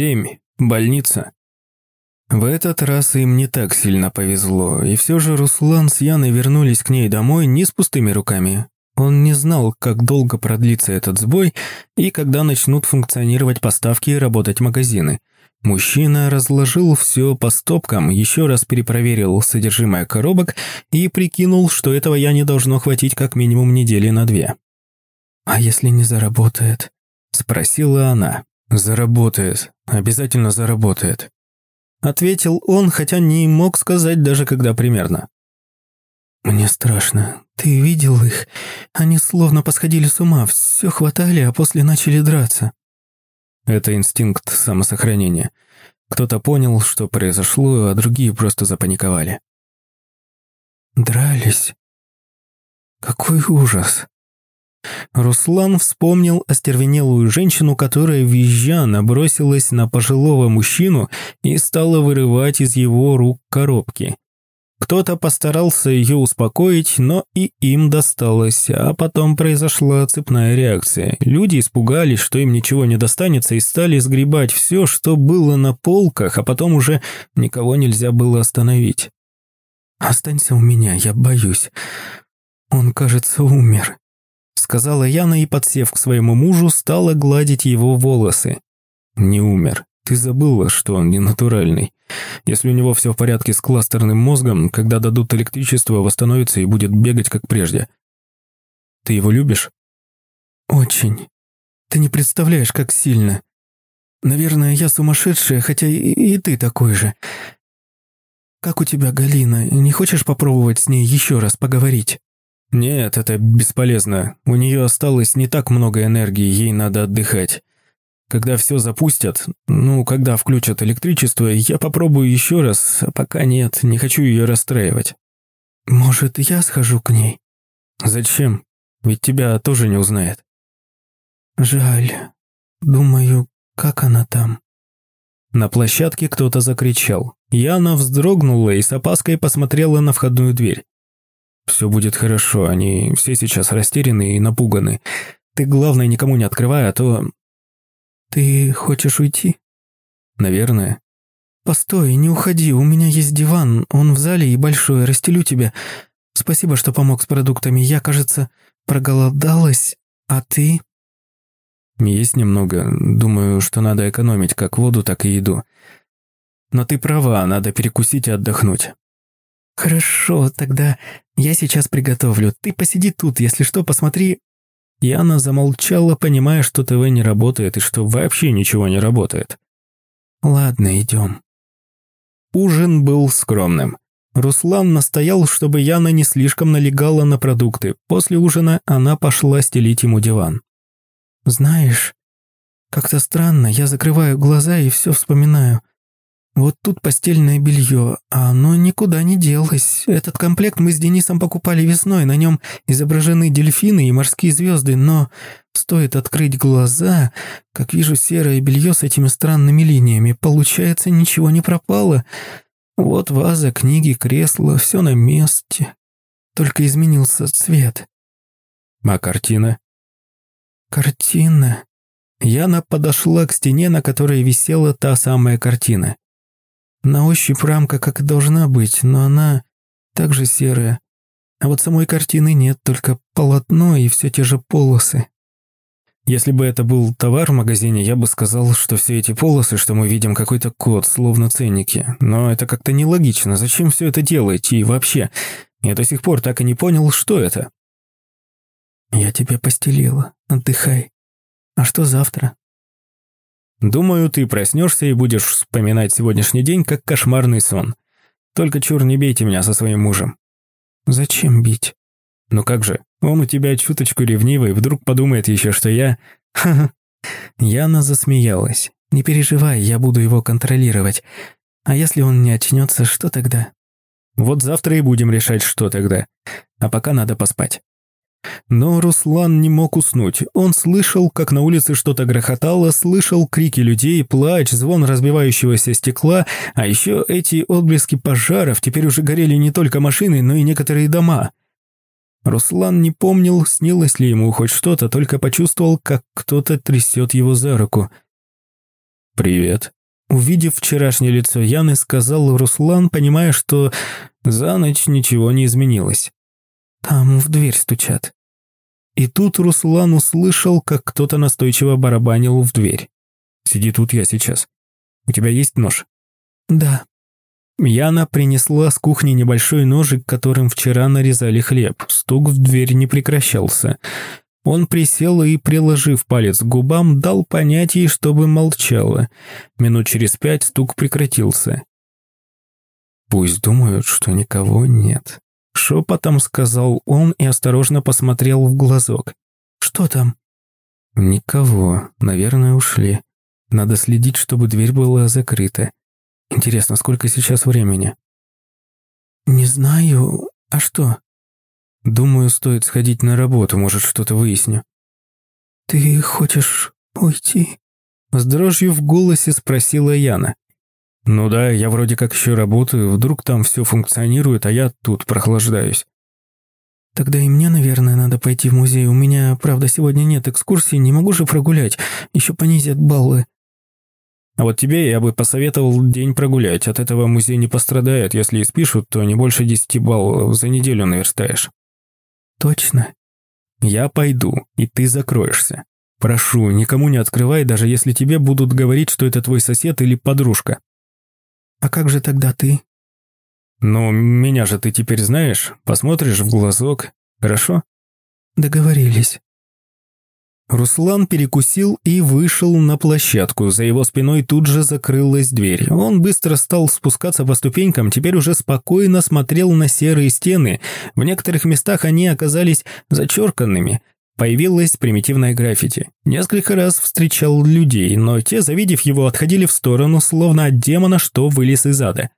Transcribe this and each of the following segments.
Семь. Больница. В этот раз им не так сильно повезло, и все же Руслан с Яной вернулись к ней домой не с пустыми руками. Он не знал, как долго продлится этот сбой и когда начнут функционировать поставки и работать магазины. Мужчина разложил все по стопкам, еще раз перепроверил содержимое коробок и прикинул, что этого я не должно хватить как минимум недели на две. «А если не заработает?» – спросила она. «Заработает. Обязательно заработает», – ответил он, хотя не мог сказать даже когда примерно. «Мне страшно. Ты видел их? Они словно посходили с ума, все хватали, а после начали драться». Это инстинкт самосохранения. Кто-то понял, что произошло, а другие просто запаниковали. «Дрались? Какой ужас!» Руслан вспомнил остервенелую женщину, которая, визжа, набросилась на пожилого мужчину и стала вырывать из его рук коробки. Кто-то постарался ее успокоить, но и им досталось, а потом произошла цепная реакция. Люди испугались, что им ничего не достанется, и стали сгребать все, что было на полках, а потом уже никого нельзя было остановить. «Останься у меня, я боюсь. Он, кажется, умер», сказала Яна и, подсев к своему мужу, стала гладить его волосы. «Не умер. Ты забыла, что он не натуральный. Если у него все в порядке с кластерным мозгом, когда дадут электричество, восстановится и будет бегать, как прежде. Ты его любишь?» «Очень. Ты не представляешь, как сильно. Наверное, я сумасшедшая, хотя и, и ты такой же. Как у тебя Галина? Не хочешь попробовать с ней еще раз поговорить?» «Нет, это бесполезно. У нее осталось не так много энергии, ей надо отдыхать. Когда все запустят, ну, когда включат электричество, я попробую еще раз, а пока нет, не хочу ее расстраивать». «Может, я схожу к ней?» «Зачем? Ведь тебя тоже не узнает». «Жаль. Думаю, как она там?» На площадке кто-то закричал. Яна вздрогнула и с опаской посмотрела на входную дверь. Все будет хорошо, они все сейчас растеряны и напуганы. Ты, главное, никому не открывай, а то...» «Ты хочешь уйти?» «Наверное». «Постой, не уходи, у меня есть диван, он в зале и большой, расстелю тебя. Спасибо, что помог с продуктами, я, кажется, проголодалась, а ты?» «Есть немного, думаю, что надо экономить как воду, так и еду. Но ты права, надо перекусить и отдохнуть». «Хорошо, тогда я сейчас приготовлю. Ты посиди тут, если что, посмотри». Яна замолчала, понимая, что ТВ не работает и что вообще ничего не работает. «Ладно, идем». Ужин был скромным. Руслан настоял, чтобы Яна не слишком налегала на продукты. После ужина она пошла стелить ему диван. «Знаешь, как-то странно, я закрываю глаза и все вспоминаю. Вот тут постельное белье, а оно никуда не делось. Этот комплект мы с Денисом покупали весной, на нем изображены дельфины и морские звезды, но стоит открыть глаза, как вижу серое белье с этими странными линиями. Получается, ничего не пропало. Вот ваза, книги, кресло, все на месте. Только изменился цвет. А картина? Картина. Яна подошла к стене, на которой висела та самая картина. На ощупь рамка как и должна быть, но она также серая. А вот самой картины нет, только полотно и все те же полосы. Если бы это был товар в магазине, я бы сказал, что все эти полосы, что мы видим, какой-то код, словно ценники. Но это как-то нелогично. Зачем все это делаете? И вообще, я до сих пор так и не понял, что это. Я тебе постелила. Отдыхай. А что завтра? Думаю, ты проснешься и будешь вспоминать сегодняшний день как кошмарный сон. Только чур не бейте меня со своим мужем». «Зачем бить?» «Ну как же, он у тебя чуточку ревнивый, вдруг подумает еще, что я...» «Ха-ха». Яна засмеялась. «Не переживай, я буду его контролировать. А если он не очнется, что тогда?» «Вот завтра и будем решать, что тогда. А пока надо поспать». Но Руслан не мог уснуть. Он слышал, как на улице что-то грохотало, слышал крики людей, плач, звон разбивающегося стекла, а еще эти отблески пожаров теперь уже горели не только машины, но и некоторые дома. Руслан не помнил, снилось ли ему хоть что-то, только почувствовал, как кто-то трясет его за руку. «Привет». Увидев вчерашнее лицо Яны, сказал Руслан, понимая, что за ночь ничего не изменилось. «Там в дверь стучат». И тут Руслан услышал, как кто-то настойчиво барабанил в дверь. «Сиди тут я сейчас. У тебя есть нож?» «Да». Яна принесла с кухни небольшой ножик, которым вчера нарезали хлеб. Стук в дверь не прекращался. Он присел и, приложив палец к губам, дал понять ей, чтобы молчала. Минут через пять стук прекратился. «Пусть думают, что никого нет», — шепотом сказал он и осторожно посмотрел в глазок. «Что там?» «Никого. Наверное, ушли. Надо следить, чтобы дверь была закрыта. Интересно, сколько сейчас времени?» «Не знаю. А что?» Думаю, стоит сходить на работу, может, что-то выясню. Ты хочешь уйти? С дрожью в голосе спросила Яна. Ну да, я вроде как еще работаю, вдруг там все функционирует, а я тут прохлаждаюсь. Тогда и мне, наверное, надо пойти в музей. У меня, правда, сегодня нет экскурсии, не могу же прогулять. Еще понизят баллы. А вот тебе я бы посоветовал день прогулять. От этого музей не пострадает. Если и спишут, то не больше десяти баллов за неделю наверстаешь. «Точно?» «Я пойду, и ты закроешься. Прошу, никому не открывай, даже если тебе будут говорить, что это твой сосед или подружка». «А как же тогда ты?» «Ну, меня же ты теперь знаешь, посмотришь в глазок, хорошо?» «Договорились». Руслан перекусил и вышел на площадку. За его спиной тут же закрылась дверь. Он быстро стал спускаться по ступенькам, теперь уже спокойно смотрел на серые стены. В некоторых местах они оказались зачерканными. Появилась примитивная граффити. Несколько раз встречал людей, но те, завидев его, отходили в сторону, словно от демона, что вылез из ада.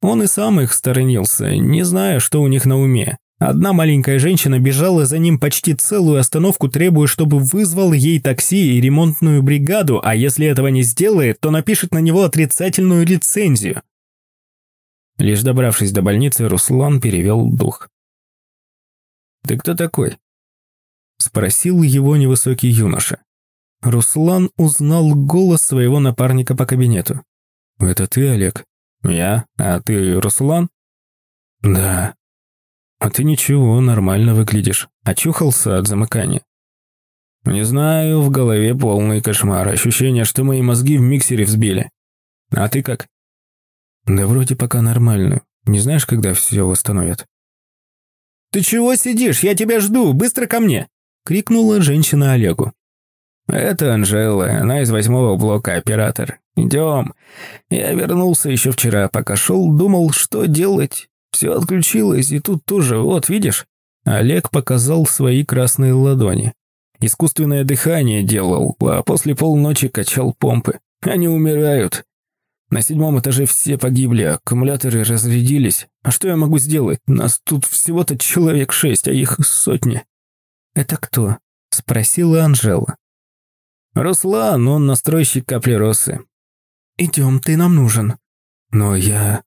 Он и сам их сторонился, не зная, что у них на уме. Одна маленькая женщина бежала за ним почти целую остановку, требуя, чтобы вызвал ей такси и ремонтную бригаду, а если этого не сделает, то напишет на него отрицательную лицензию. Лишь добравшись до больницы, Руслан перевел дух. «Ты кто такой?» Спросил его невысокий юноша. Руслан узнал голос своего напарника по кабинету. «Это ты, Олег?» «Я? А ты Руслан?» «Да», «А ты ничего, нормально выглядишь. Очухался от замыкания?» «Не знаю, в голове полный кошмар. Ощущение, что мои мозги в миксере взбили. А ты как?» «Да вроде пока нормально. Не знаешь, когда все восстановят?» «Ты чего сидишь? Я тебя жду! Быстро ко мне!» — крикнула женщина Олегу. «Это Анжела, она из восьмого блока оператор. Идем. Я вернулся еще вчера, пока шел, думал, что делать. Все отключилось, и тут тоже, вот, видишь?» Олег показал свои красные ладони. Искусственное дыхание делал, а после полночи качал помпы. Они умирают. На седьмом этаже все погибли, аккумуляторы разрядились. А что я могу сделать? Нас тут всего-то человек шесть, а их сотни. «Это кто?» – спросила Анжела. «Руслан, он настройщик каплеросы». «Идем, ты нам нужен». «Но я...»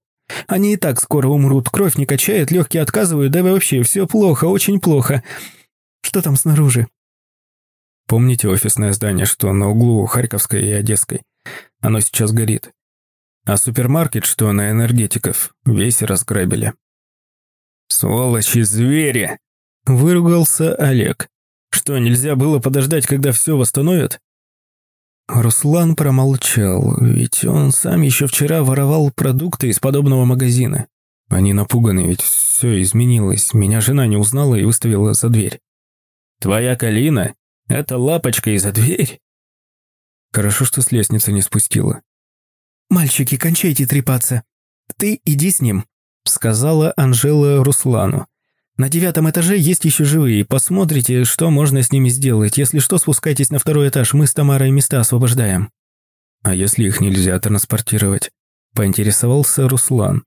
Они и так скоро умрут, кровь не качает, легкие отказывают, да вообще все плохо, очень плохо. Что там снаружи?» Помните офисное здание, что на углу Харьковской и Одесской? Оно сейчас горит. А супермаркет, что на энергетиков, весь разграбили. «Сволочи, звери!» – выругался Олег. «Что, нельзя было подождать, когда все восстановят?» Руслан промолчал, ведь он сам еще вчера воровал продукты из подобного магазина. Они напуганы, ведь все изменилось. Меня жена не узнала и выставила за дверь. «Твоя Калина? Это лапочка и за дверь?» Хорошо, что с лестницы не спустила. «Мальчики, кончайте трепаться. Ты иди с ним», — сказала Анжела Руслану. На девятом этаже есть еще живые. Посмотрите, что можно с ними сделать. Если что, спускайтесь на второй этаж. Мы с Тамарой места освобождаем». «А если их нельзя транспортировать?» – поинтересовался Руслан.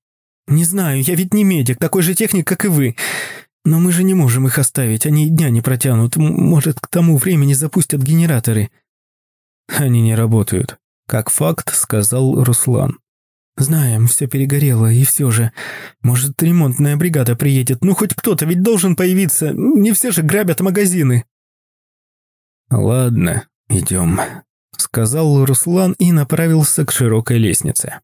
«Не знаю, я ведь не медик, такой же техник, как и вы. Но мы же не можем их оставить, они дня не протянут. Может, к тому времени запустят генераторы». «Они не работают», – как факт сказал Руслан. «Знаем, все перегорело, и все же. Может, ремонтная бригада приедет? Ну, хоть кто-то ведь должен появиться. Не все же грабят магазины». «Ладно, идем», — сказал Руслан и направился к широкой лестнице.